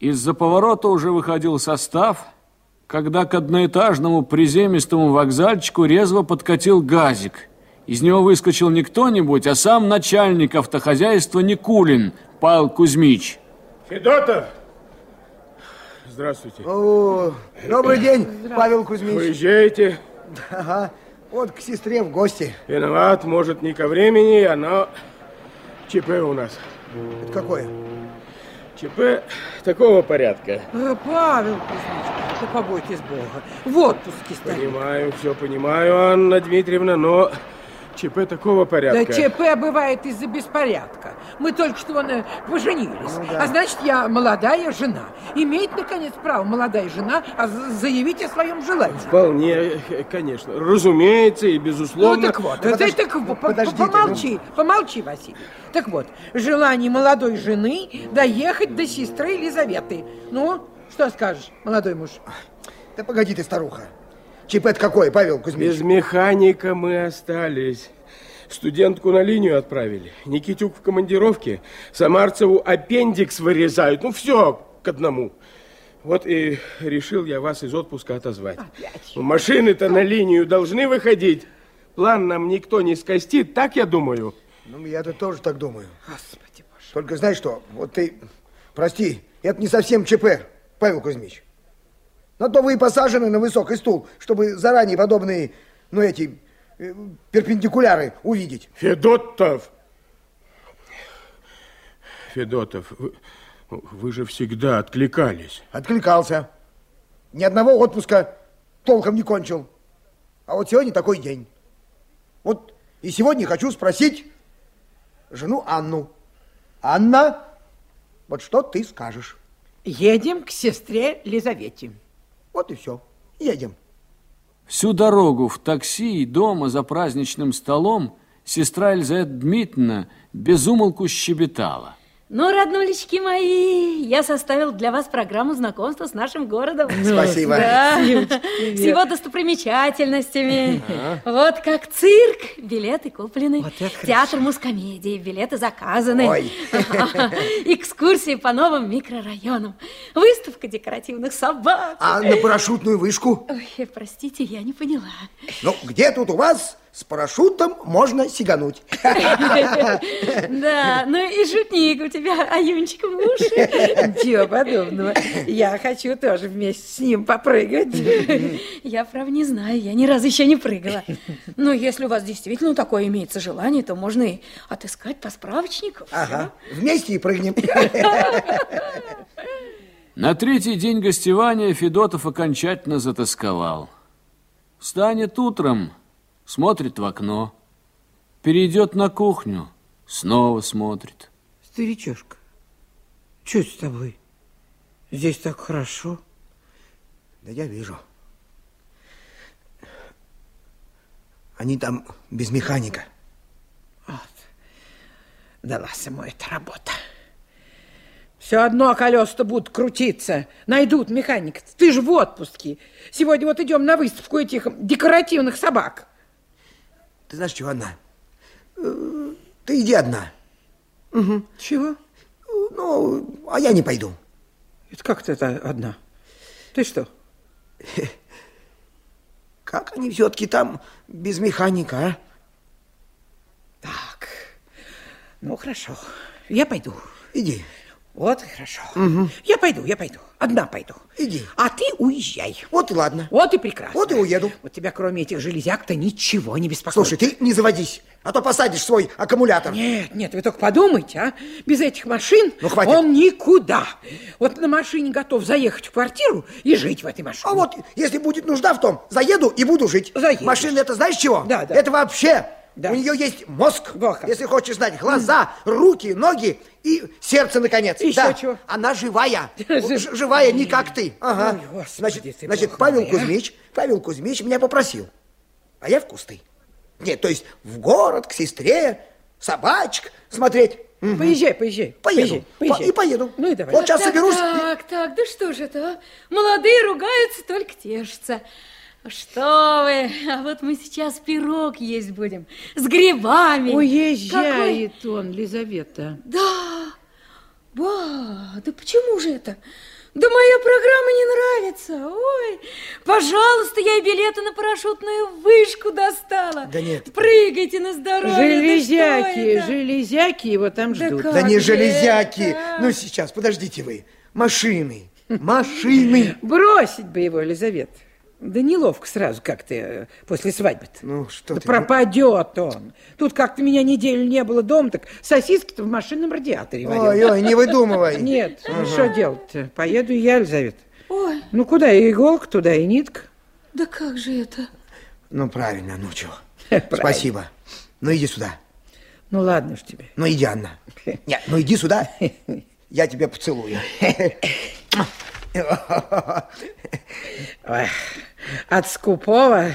Из-за поворота уже выходил состав, когда к одноэтажному приземистому вокзальчику резво подкатил газик. Из него выскочил не кто-нибудь, а сам начальник автохозяйства Никулин Павел Кузьмич. Федотов! Здравствуйте. О, добрый день, Павел Кузьмич. Выезжаете? Ага, вот к сестре в гости. Виноват, может, не ко времени, оно ЧП у нас. Это какое? ЧП такого порядка. Э, Павел Кузьмич, да побойтесь Бога. В отпуске стоит. Понимаю, все понимаю, Анна Дмитриевна, но ЧП такого Да порядка. ЧП бывает из-за беспорядка. Мы только что вон, э, поженились. Ну да. А значит, я молодая жена. Имеет, наконец, право молодая жена заявить о своем желании. Вполне, э, конечно. Разумеется и Ну, безусловно. так вот, Да ты, подож- так, ну, по- подождите, помолчи, помолчи, Василий. Так вот, желание молодой жены доехать до сестры Елизаветы. Ну, что скажешь, молодой муж? Да погоди ты, старуха. ЧП это какое, Павел Кузьмич? Без механика мы остались. Студентку на линию отправили. Никитюк в командировке. Самарцеву аппендикс вырезают. Ну, все к одному. Вот и решил я вас из отпуска отозвать. Ну, Машины-то на линию должны выходить. План нам никто не скостит, так я думаю. Ну, я-то тоже так думаю. Господи боже. Только знаешь что, вот ты, прости, это не совсем ЧП, Павел Кузьмич. На то вы и посажены на высокий стул, чтобы заранее подобные, ну, эти э, перпендикуляры увидеть. Федотов! Федотов, вы, вы же всегда откликались. Откликался. Ни одного отпуска толком не кончил. А вот сегодня такой день. Вот и сегодня хочу спросить жену Анну. Анна, вот что ты скажешь? Едем к сестре Лизавете. Вот и все. Едем. Всю дорогу в такси и дома за праздничным столом сестра Елизавета Дмитриевна безумолку щебетала. Ну, роднулечки мои, я составил для вас программу знакомства с нашим городом. Спасибо. Да, с его достопримечательностями. Вот как цирк, билеты куплены. Вот Театр мускомедии, билеты заказаны. Ой. Экскурсии по новым микрорайонам. Выставка декоративных собак. А на парашютную вышку? Ой, простите, я не поняла. Ну, где тут у вас с парашютом можно сигануть? Да, ну и шутник у тебя, Аюнчик, муж. Ничего подобного. Я хочу тоже вместе с ним попрыгать. Я, правда, не знаю, я ни разу еще не прыгала. Но если у вас действительно такое имеется желание, то можно и отыскать по справочнику. Ага, вместе и прыгнем. На третий день гостевания Федотов окончательно затасковал. Встанет утром, смотрит в окно. Перейдет на кухню, снова смотрит. Старичушка, что с тобой? Здесь так хорошо. Да я вижу. Они там без механика. Вот. Далась ему эта работа. Все одно колеса-то будут крутиться. Найдут механика. Ты же в отпуске. Сегодня вот идем на выставку этих декоративных собак. Ты знаешь, чего одна? Э, Ты иди одна. Чего? Ну, а я не пойду. Это как ты это одна? Ты что? Как они все-таки там без механика, а? Так. Ну, хорошо. Я пойду. Иди. Вот и хорошо. Я пойду, я пойду. Одна пойду. Иди. А ты уезжай. Вот и ладно. Вот и прекрасно. Вот и уеду. Вот тебя, кроме этих железяк-то, ничего не беспокоит. Слушай, ты не заводись, а то посадишь свой аккумулятор. Нет, нет, вы только подумайте, а? Без этих машин Ну, хватит. он никуда. Вот на машине готов заехать в квартиру и жить в этой машине. А вот, если будет нужда в том, заеду и буду жить. Заедешь. Машина это знаешь чего? Да, да. Это вообще. Да. У нее есть мозг, как. если хочешь знать, глаза, руки, ноги и сердце, наконец. Еще да. чего? Она живая. Живая, не как ты. Ага. Ой, Господи значит, ты, значит Павел мой, а. Кузьмич, Павел Кузьмич меня попросил. А я в кусты. Нет, то есть в город, к сестре, собачек смотреть. М. Поезжай, поезжай. Поеду. Поезжай, По- и поеду. Ну и давай. Вот сейчас так, соберусь. Так, так, да что же это, а? Молодые ругаются, только тешатся. Что вы, а вот мы сейчас пирог есть будем с грибами. Уезжает он, Лизавета. Да, Ба, да почему же это? Да моя программа не нравится. Ой, пожалуйста, я и билеты на парашютную вышку достала. Да нет. Прыгайте на здоровье. Железяки, да железяки его там Да ждут. Да не же железяки. это? Ну, сейчас, подождите вы. Машины. Машины. Бросить бы его, Елизавета. Да неловко сразу как-то э, после свадьбы-то. Ну, что Да ты... пропадет он. Тут как-то меня неделю не было дома, так сосиски-то в машинном радиаторе варил. Ой, ой, не выдумывай. Нет, ну что делать-то? Поеду я, Елизавета. Ой, Ну куда, и иголка туда, и нитка. да как же это? Ну, правильно, ну чего. Спасибо. Ну, иди сюда. Ну ладно уж тебе. Ну, иди, Анна. Нет, ну, иди сюда. Я тебя поцелую. Ой, от скупого,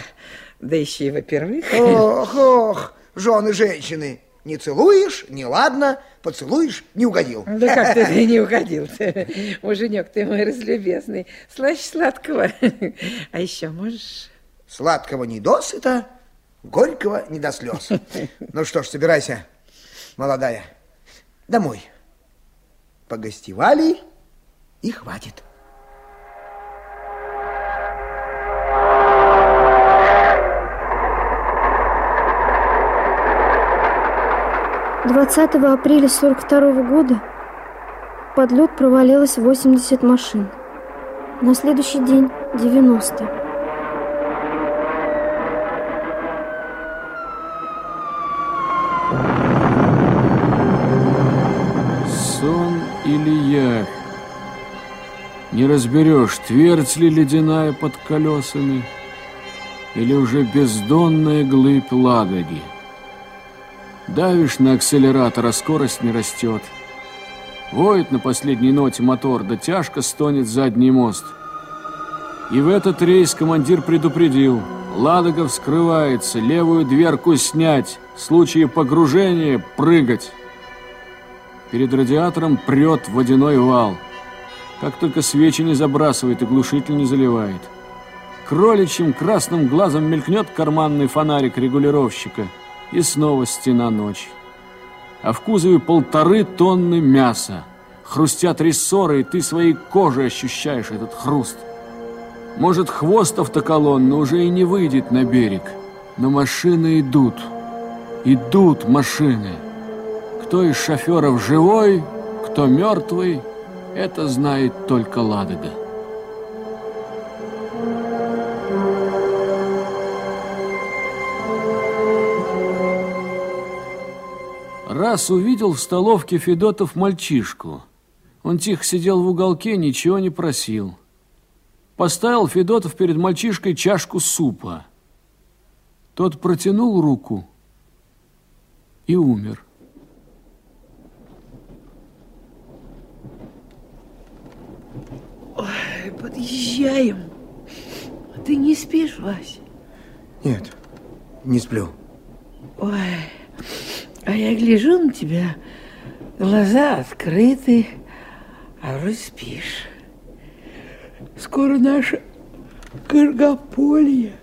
да еще и во-первых. Ох, ох, жены женщины. Не целуешь, не ладно, поцелуешь, не угодил. Да как ты не уходил -то? Муженек ты мой разлюбезный. Слаще сладкого. А еще можешь... Сладкого не досыта, горького не до слез. Ну что ж, собирайся, молодая, домой. Погостевали и хватит. Двадцатого апреля 42 года под лед провалилось 80 машин. На следующий день 90. Сон или явь? Не разберешь, твердь ли ледяная под колесами, или уже бездонная глыбь Ладоги. Давишь на акселератор, а скорость не растет. Воет на последней ноте мотор, да тяжко стонет задний мост. И в этот рейс командир предупредил. Ладога вскрывается, левую дверку снять, в случае погружения прыгать. Перед радиатором прет водяной вал. Как только свечи не забрасывает и глушитель не заливает. Кроличьим красным глазом мелькнет карманный фонарик регулировщика. И снова стена ночи. А в кузове полторы тонны мяса. Хрустят рессоры, и ты своей кожей ощущаешь этот хруст. Может, хвост автоколонны уже и не выйдет на берег. Но машины идут. Идут машины. Кто из шоферов живой, кто мертвый, это знает только Ладога. Раз увидел в столовке Федотов мальчишку. Он тихо сидел в уголке, ничего не просил. Поставил Федотов перед мальчишкой чашку супа. Тот протянул руку и умер. Подъезжаем. Ты не спишь, Вася? Нет, не сплю. Ой, а я гляжу на тебя, глаза открыты, а вроде спишь. Скоро наше Каргополье.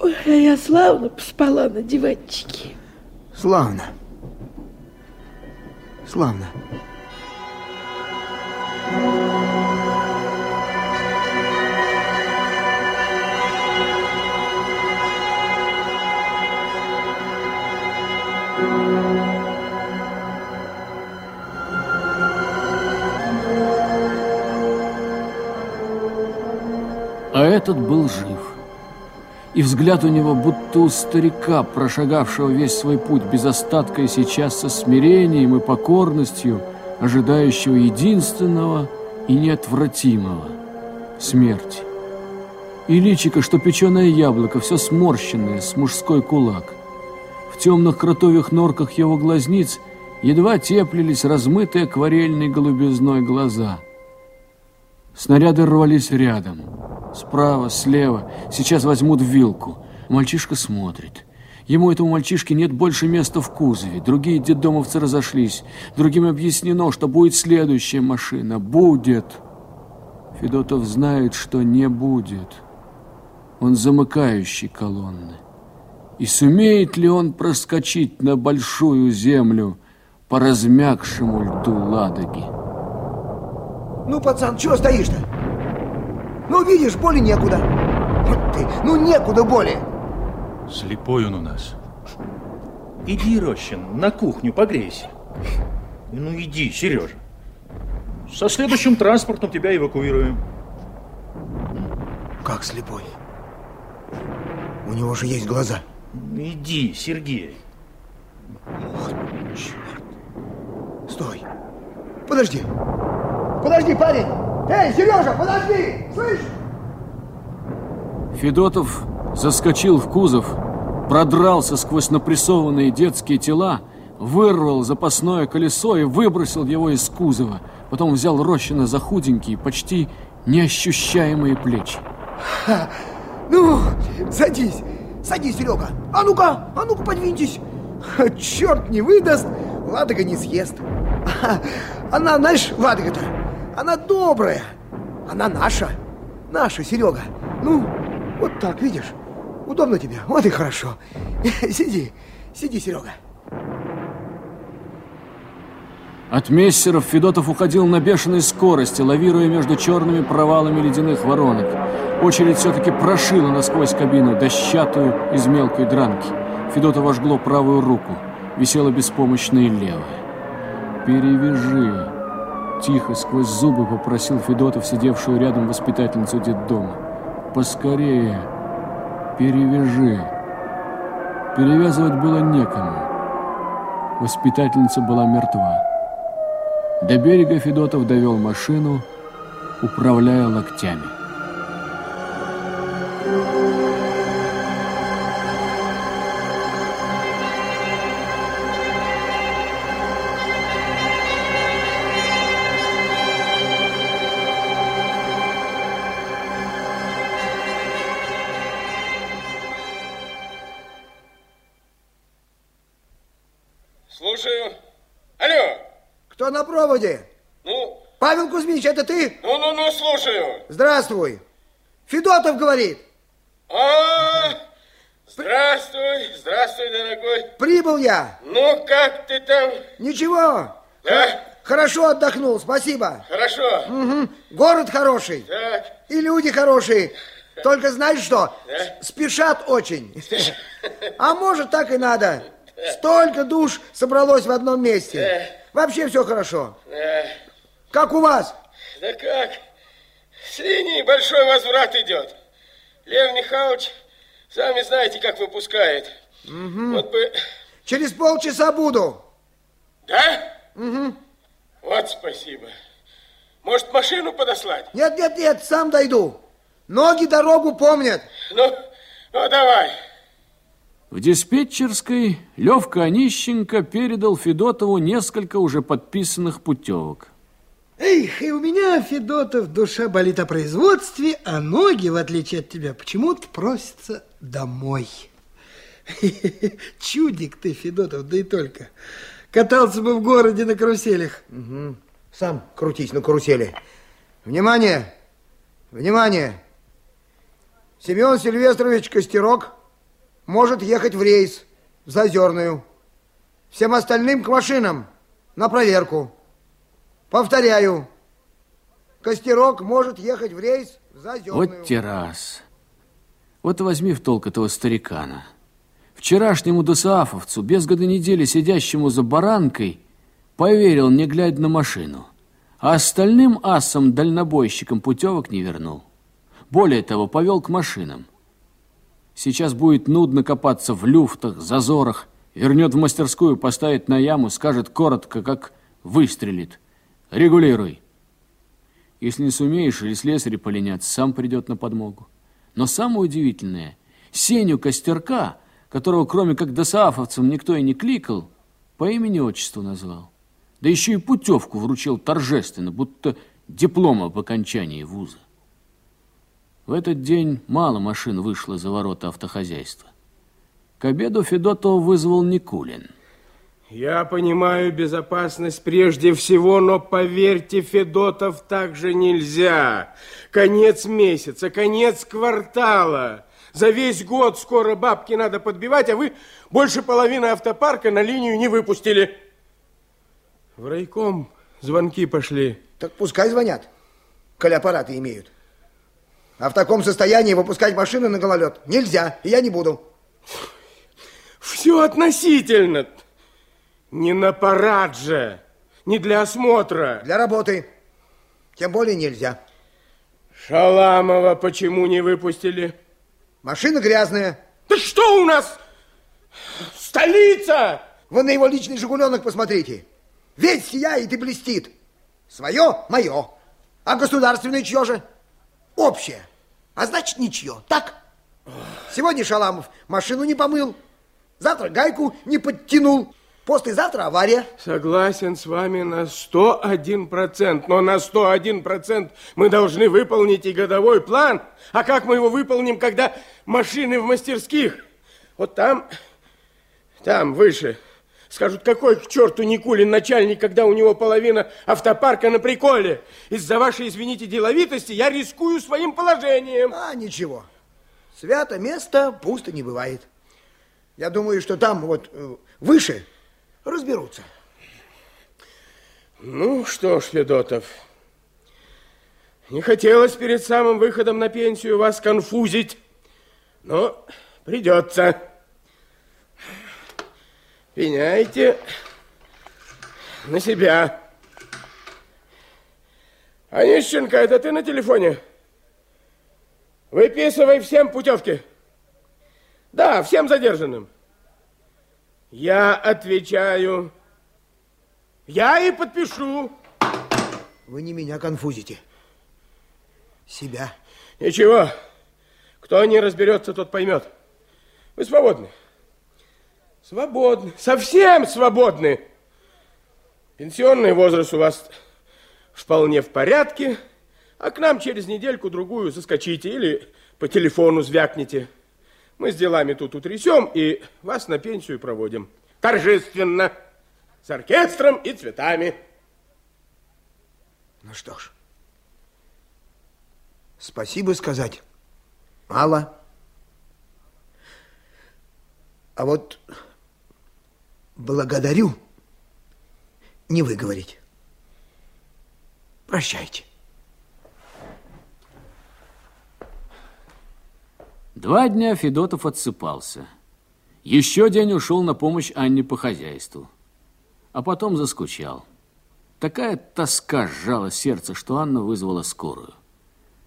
Ой, а я славно поспала на диванчике. Славно. Славно. А этот был жив. И взгляд у него будто у старика, прошагавшего весь свой путь без остатка и сейчас со смирением и покорностью, ожидающего единственного и неотвратимого – смерти. И личико, что печеное яблоко, все сморщенное, с мужской кулак. В темных кротовьих норках его глазниц едва теплились размытые акварельной голубизной глаза – Снаряды рвались рядом. Справа, слева. Сейчас возьмут вилку. Мальчишка смотрит. Ему, этому мальчишке, нет больше места в кузове. Другие детдомовцы разошлись. Другим объяснено, что будет следующая машина. Будет. Федотов знает, что не будет. Он замыкающий колонны. И сумеет ли он проскочить на большую землю по размягшему льду Ладоги. Ну, пацан, чего стоишь-то? Ну, видишь, боли некуда. Вот ты, ну некуда боли. Слепой он у нас. Иди, Рощин, на кухню погрейся. Ну иди, Сережа. Со следующим транспортом тебя эвакуируем. Как слепой? У него же есть глаза. Иди, Сергей. Вот черт. Стой. Подожди. Подожди, парень. Эй, Сережа, подожди. Слышь? Федотов заскочил в кузов, продрался сквозь напрессованные детские тела, вырвал запасное колесо и выбросил его из кузова. Потом взял Рощина за худенькие, почти неощущаемые плечи. Ха. Ну, садись. Садись, Серега. А ну-ка, а ну-ка, подвиньтесь. Черт не выдаст, Ладога не съест. Она, знаешь, Ладога-то, она добрая. Она наша. Наша, Серега. Ну, вот так, видишь? Удобно тебе? Вот и хорошо. Сиди, сиди, Серега. От мессеров Федотов уходил на бешеной скорости, лавируя между черными провалами ледяных воронок. Очередь все-таки прошила насквозь кабину, дощатую из мелкой дранки. Федотова жгло правую руку, висела беспомощная левая. «Перевяжи!» Тихо, сквозь зубы попросил Федотов, сидевшую рядом воспитательницу детдома. «Поскорее! Перевяжи!» Перевязывать было некому. Воспитательница была мертва. До берега Федотов довел машину, управляя локтями. Кузьмич, это ты? ну-ну-ну, слушаю. Здравствуй. Федотов говорит. А, здравствуй, здравствуй, дорогой. Прибыл я. Ну, как ты там? Ничего. Да? Хорошо отдохнул, спасибо. Хорошо. Мгм. Город хороший. Так. И люди хорошие. Только знаешь что? Да? Спешат очень. А может, так и надо. Столько душ собралось в одном месте. Вообще все хорошо. Да. Как у вас? Да как? С линии большой возврат идет. Лев Михайлович, сами знаете, как выпускает. Вот бы... Через полчаса буду. Да? Угу. Вот спасибо. Может, машину подослать? Нет, нет, нет, сам дойду. Ноги дорогу помнят. Ну, ну давай. В диспетчерской Левка Онищенко передал Федотову несколько уже подписанных путевок. Эх, и у меня, Федотов, душа болит о производстве, а ноги, в отличие от тебя, почему-то просятся домой. Чудик ты, Федотов, да и только. Катался бы в городе на каруселях. Сам крутись на карусели. Внимание! Внимание! Семен Сильвестрович Костерок может ехать в рейс в Зазерную. Всем остальным к машинам на проверку. Повторяю. Костерок может ехать в рейс в Зазерную. Вот террас. Вот возьми в толк этого старикана. Вчерашнему досаафовцу, без года недели сидящему за баранкой, поверил, не глядя на машину. А остальным асам-дальнобойщикам путевок не вернул. Более того, повел к машинам. Сейчас будет нудно копаться в люфтах, зазорах. Вернет в мастерскую, поставит на яму, скажет коротко, как выстрелит. Регулируй. Если не сумеешь, или слесарь поленятся, сам придет на подмогу. Но самое удивительное, Сеню Костерка, которого кроме как досаафовцам никто и не кликал, по имени-отчеству назвал. Да еще и путевку вручил торжественно, будто диплом об окончании вуза. В этот день мало машин вышло за ворота автохозяйства. К обеду Федотова вызвал Никулин. Я понимаю безопасность прежде всего, но поверьте, Федотов, так же нельзя. Конец месяца, конец квартала. За весь год скоро бабки надо подбивать, а вы больше половины автопарка на линию не выпустили. В райком звонки пошли. Так пускай звонят, коли аппараты имеют. А в таком состоянии выпускать машины на гололед нельзя, и я не буду. Все относительно. Не на парад же, не для осмотра. Для работы. Тем более нельзя. Шаламова почему не выпустили? Машина грязная. Да что у нас? Столица! Вы на его личный «Жигуленок» посмотрите. Весь сияет и блестит. Свое – мое. А государственное чье же? Общее. А значит, ничье. Так? Сегодня Шаламов машину не помыл. Завтра гайку не подтянул. Послезавтра авария. Согласен с вами на 101%, но на 101% мы должны выполнить и годовой план. А как мы его выполним, когда машины в мастерских? Вот там, там выше, скажут, какой к черту Никулин начальник, когда у него половина автопарка на приколе. Из-за вашей, извините, деловитости я рискую своим положением. А, ничего. Свято место пусто не бывает. Я думаю, что там вот э, выше разберутся. Ну что ж, Федотов, не хотелось перед самым выходом на пенсию вас конфузить, но придется. Пеняйте на себя. Онищенко, это ты на телефоне? Выписывай всем путевки. Да, всем задержанным. Я отвечаю. Я и подпишу. Вы не меня конфузите. Себя. Ничего. Кто не разберется, тот поймет. Вы свободны. Свободны. Совсем свободны. Пенсионный возраст у вас вполне в порядке, а к нам через недельку-другую заскочите или по телефону звякните. Мы с делами тут утрясем и вас на пенсию проводим. Торжественно, с оркестром и цветами. Ну что ж, спасибо сказать. Мало. А вот благодарю не выговорить. Прощайте. Два дня Федотов отсыпался. Еще день ушел на помощь Анне по хозяйству. А потом заскучал. Такая тоска сжала сердце, что Анна вызвала скорую.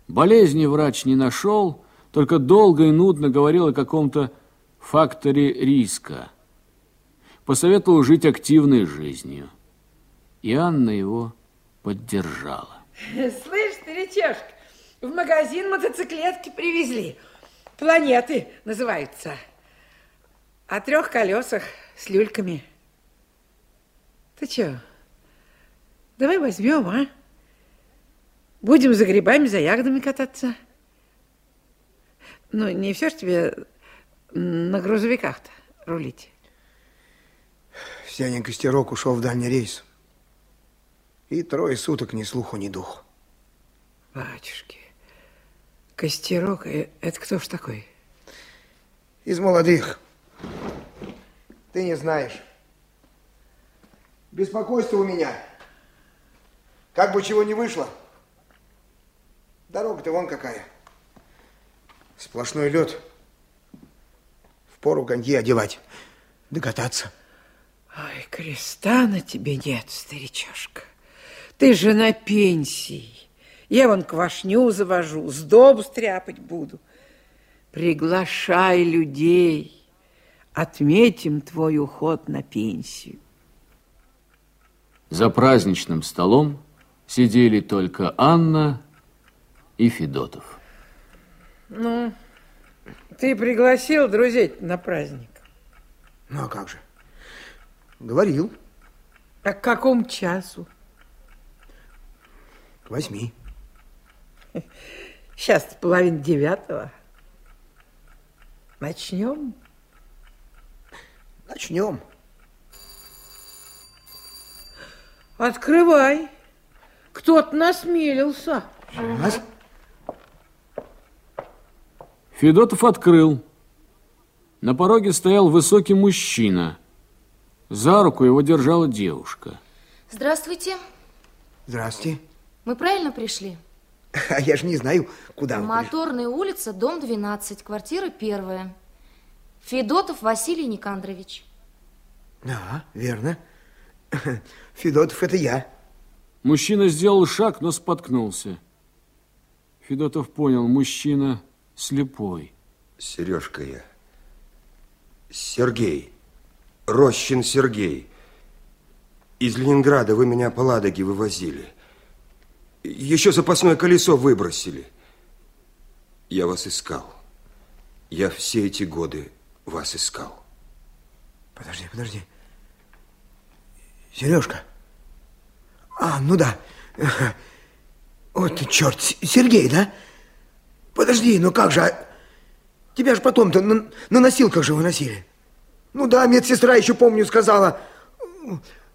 Болезни врач не нашел, только долго и нудно говорил о каком-то факторе риска. Посоветовал жить активной жизнью. И Анна его поддержала. Слышь, старичок, в магазин мотоциклетки привезли. Планеты называются. О трех колесах с люльками. Ты что, давай возьмем, а? Будем за грибами, за ягодами кататься. Ну, не все ж тебе на грузовиках-то рулить. Сеня Костерок ушел в дальний рейс. И трое суток ни слуху, ни духу. Батюшки, Костерок, э, это кто ж такой? Из молодых. Ты не знаешь. Беспокойство у меня. Как бы чего не вышло. Дорога-то вон какая. Сплошной лед. Впору коньки одевать. Докататься. Ой, креста на тебе нет, старичашка. Ты же на пенсии. Я вон квашню завожу, сдобу стряпать буду. Приглашай людей. Отметим твой уход на пенсию. За праздничным столом сидели только Анна и Федотов. Ну, ты пригласил друзей на праздник? Ну, а как же? Говорил. А к какому часу? К восьми. Сейчас половина девятого. Начнем? Начнем. Открывай. Кто-то насмелился. Нас? Федотов открыл. На пороге стоял высокий мужчина. За руку его держала девушка. Здравствуйте. Здравствуйте. Мы правильно пришли? А я же не знаю, куда вы. Моторная улица, дом 12, квартира первая. Федотов Василий Никандрович. Да, верно. Федотов, это я. Мужчина сделал шаг, но споткнулся. Федотов понял, мужчина слепой. Сережка я. Сергей. Рощин Сергей. Из Ленинграда вы меня по Ладоге вывозили. Еще запасное колесо выбросили. Я вас искал. Я все эти годы вас искал. Подожди, подожди. Сережка. А, ну да. Вот ты черт, Сергей, да? Подожди, ну как же, а тебя же потом-то на, на носилках же выносили. Ну да, медсестра еще, помню, сказала,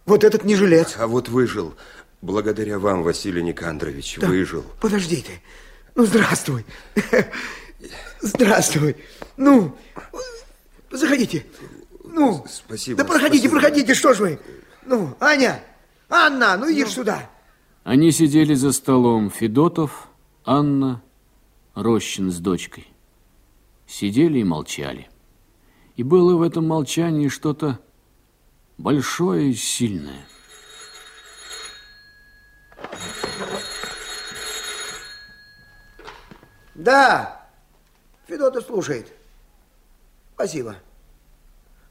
вот этот не жилец. А вот выжил. Благодаря вам, Василий Никандрович, Да, выжил. Подожди ты. Ну, здравствуй. Здравствуй. Ну, заходите. Ну, Спасибо. да проходите, спасибо. проходите, что ж вы. Ну, Аня, Анна, ну иди ж сюда. Они сидели за столом. Федотов, Анна, Рощин с дочкой. Сидели и молчали. И было в этом молчании что-то большое и сильное. Да, Федотов слушает. Спасибо.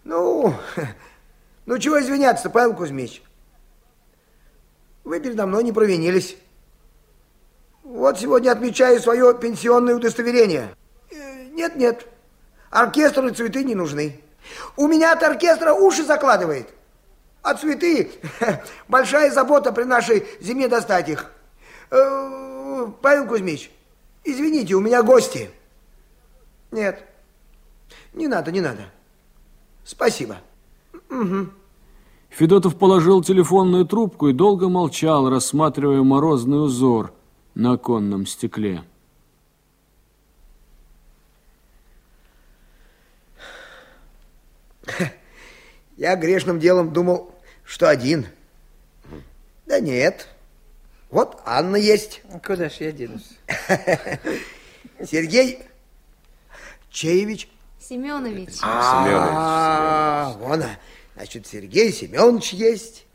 Ну, ну чего извиняться-то, Павел Кузьмич? Вы передо мной не провинились. Вот сегодня отмечаю свое пенсионное удостоверение. Э, Нет-нет, оркестру и цветы не нужны. У меня от оркестра уши закладывает. А цветы – большая забота при нашей зиме достать их. Э, Павел Кузьмич, извините, у меня гости. Нет, не надо, не надо. Спасибо. Мгм. Федотов положил телефонную трубку и долго молчал, рассматривая морозный узор на оконном стекле. Я грешным делом думал, что один. Да нет. Вот Анна есть. Куда ж я денусь? Сергей Чеевич. Семенович. А, вон, а. значит, Сергей Семенович есть,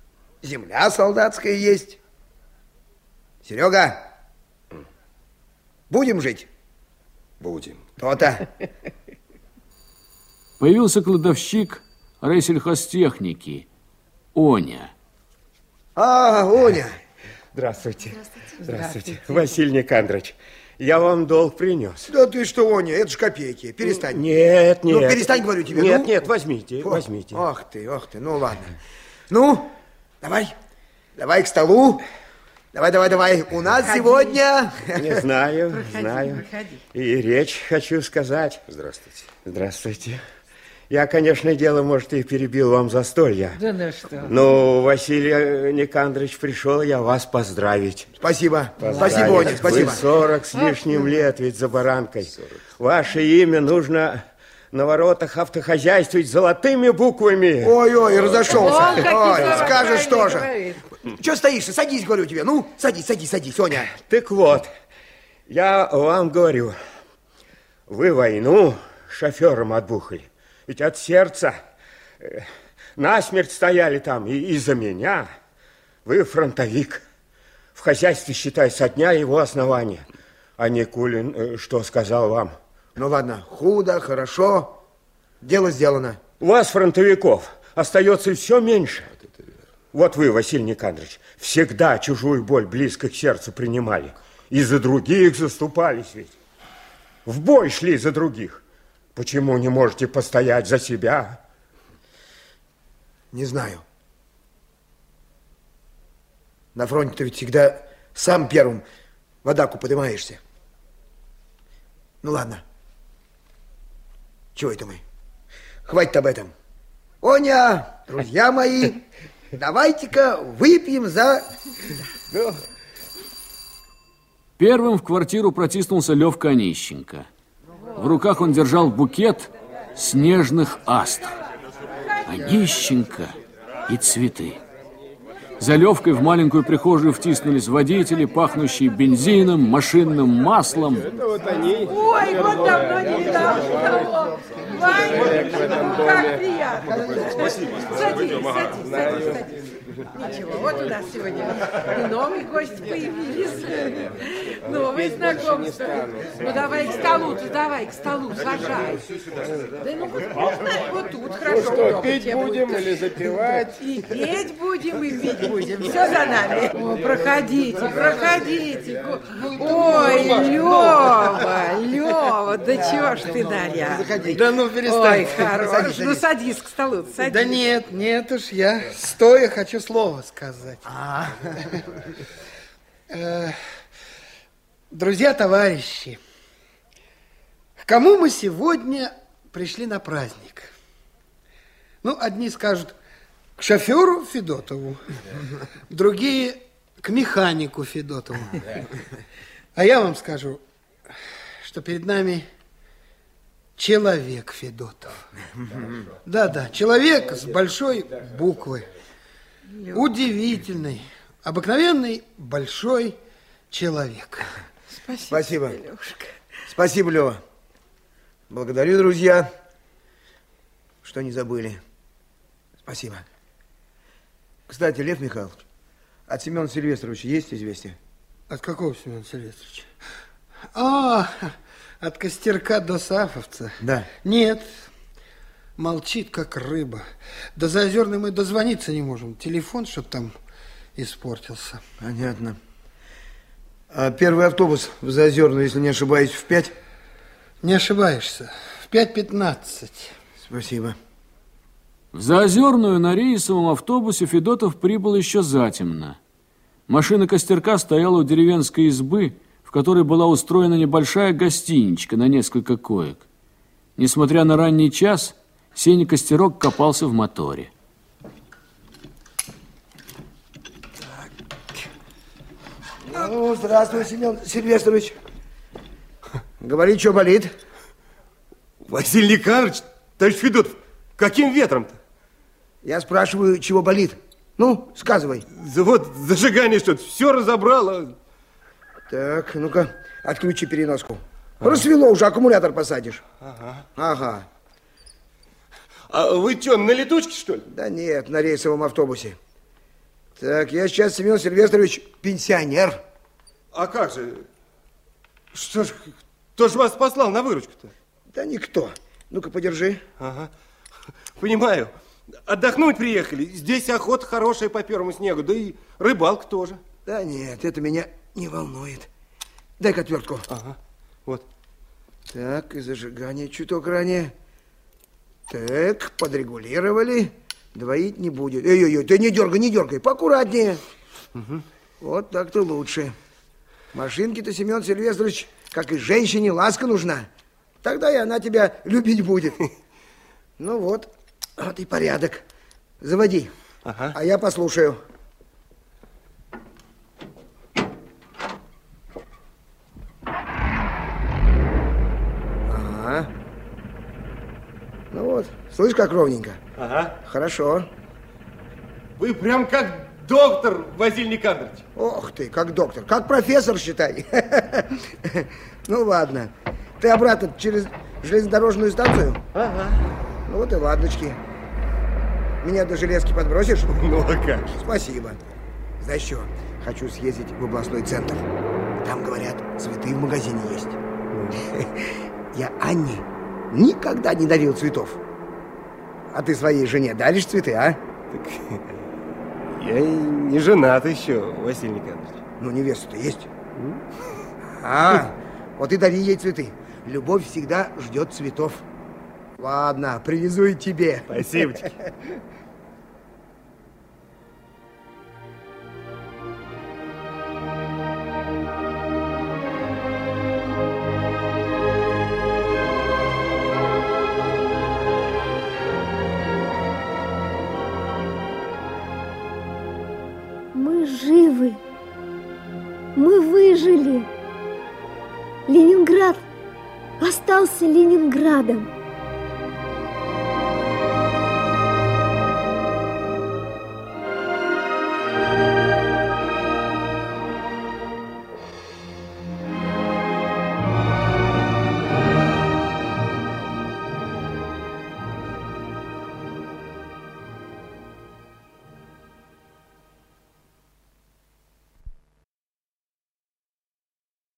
земля солдатская есть. Серега, будем жить? Будем. То-то. Появился кладовщик рейсельхозтехники Оня. А, Оня. Здравствуйте. Здравствуйте. Василий Никандрович, я вам долг принес. Да ты что, Оня, это ж копейки. Перестань. Нет, нет. Ну, перестань, говорю тебе. Нет, ну. нет, возьмите, Фу. возьмите. Ах ты, ах ты, ну ладно. Ну, давай, давай к столу. Давай, давай, давай. У нас сегодня... Не знаю, Проходи, знаю. проходи. И речь хочу сказать. Здравствуйте. Здравствуйте. Я, конечно, дело, может, и перебил вам застолье. Да ну что? Но Василий Никандрович пришел я вас поздравить. Спасибо. Поздравить. Спасибо, Оня, спасибо. Вы 40 с лишним лет ведь за баранкой. Ваше имя нужно на воротах автохозяйствовать золотыми буквами. Ой-ой, разошелся. Ой, скажешь тоже. говорит. Че стоишь? Садись, говорю тебе. Ну, садись, садись, садись, Оня. Так вот, я вам говорю, вы войну шофером отбухали. Ведь от сердца э, насмерть стояли там и из-за меня. Вы фронтовик. В хозяйстве, считай, со дня его основания. А Никулин э, что сказал вам? Ну ладно, худо, хорошо. Дело сделано. У вас, фронтовиков, остается все меньше. Вот вы, Василий Никандрович, всегда чужую боль близко к сердцу принимали. И за других заступались ведь. В бой шли за других. Почему не можете постоять за себя? Не знаю. На фронте ты ведь всегда сам первым в атаку поднимаешься. Ну ладно. Чего это мы? Хватит об этом. Оня, друзья мои, давайте-ка выпьем за... Первым в квартиру протиснулся Левка Онищенко. В руках он держал букет снежных астр. Онищенко и цветы. За Левкой в маленькую прихожую втиснулись водители, пахнущие бензином, машинным маслом. Это вот они. Ой, вот давно не видал никого. Ваня, ну как приятно. Садись, садись, садись, садись. Ничего, вот у нас сегодня и новые гости появились, новые знакомства. Ну давай к столу, ты давай к столу, сажай. Да ну, знай, вот тут хорошо. Что, много пить будем или запивать? И петь будем, и пить будем. Все за нами. О, проходите, проходите. Ой, Лева, Лева, да чего ж ты, Дарья? Да ну перестань. Ой, хорош. Ну садись к столу, садись. Да нет, нет уж, я стоя хочу слово сказать. Э, Друзья, товарищи, к кому мы сегодня пришли на праздник? Ну, одни скажут, к шоферу Федотову, другие к механику Федотову. А я вам скажу, что перед нами человек Федотов. Да-да, человек с большой буквы. Удивительный, обыкновенный большой человек. Спасибо. Спасибо, Лева. Благодарю, друзья, что не забыли. Спасибо. Кстати, Лев Михайлович, от Семена Сильвестровича есть известие? От какого Семена Сильвестровича? А, от Костерка до Сафовца. Да. Нет, молчит, как рыба. До Заозерной мы дозвониться не можем. Телефон, что там испортился. Понятно. А первый автобус в Заозерную, если не ошибаюсь, в пять? Не ошибаешься. В 5.15. Спасибо. В Заозерную на рейсовом автобусе Федотов прибыл еще затемно. Машина Костерка стояла у деревенской избы, в которой была устроена небольшая гостиничка на несколько коек. Несмотря на ранний час, Сеня Костерок копался в моторе. Ну, здравствуй, Семен Сильвестрович. Говори, что болит? Василий Николаевич, товарищ Федотов, каким ветром-то? Я спрашиваю, чего болит? Ну, сказывай. Завод зажигания что-то все разобрало. Так, ну-ка, отключи переноску. Рассвело уже, аккумулятор посадишь. Ага. Ага. А вы что, на летучке, что ли? Да нет, на рейсовом автобусе. Так, я сейчас, Семен Сильвестрович, пенсионер. А как же? Что ж, кто же вас послал на выручку-то? Да никто. Ну-ка, подержи. Ага. Понимаю. Отдохнуть приехали. Здесь охота хорошая по первому снегу, да и рыбалка тоже. Да нет, это меня не волнует. Дай-ка отвертку. Ага, вот. Так, и зажигание чуток ранее. Так, подрегулировали. Двоить не будет. Эй-эй-эй, ты не дергай, не дергай, поаккуратнее. Угу. Вот так-то лучше. Машинке-то, Семен Сильвестрович, как и женщине, ласка нужна. Тогда и она тебя любить будет. Ну вот, вот и порядок. Заводи. Ага. А я послушаю. Ага. Ну вот, слышь, как ровненько. Ага. Хорошо. Вы прям как доктор, Василий Никандрович. Ох ты, как доктор, как профессор, считай. Ну ладно. Ты обратно через железнодорожную станцию? Ага. Ну вот и ладночки. Меня до железки подбросишь? Ну а как? Спасибо. Знаешь что, хочу съездить в областной центр. Там, говорят, цветы в магазине есть. Я Анне никогда не дарил цветов. А ты своей жене даришь цветы, а? Так, я не женат еще, Василий Никандрович. Ну, невеста-то есть. А, вот и дари ей цветы. Любовь всегда ждет цветов. Ладно, привезу и тебе. Спасибо. Мы живы. Мы выжили. Ленинград остался Ленинградом.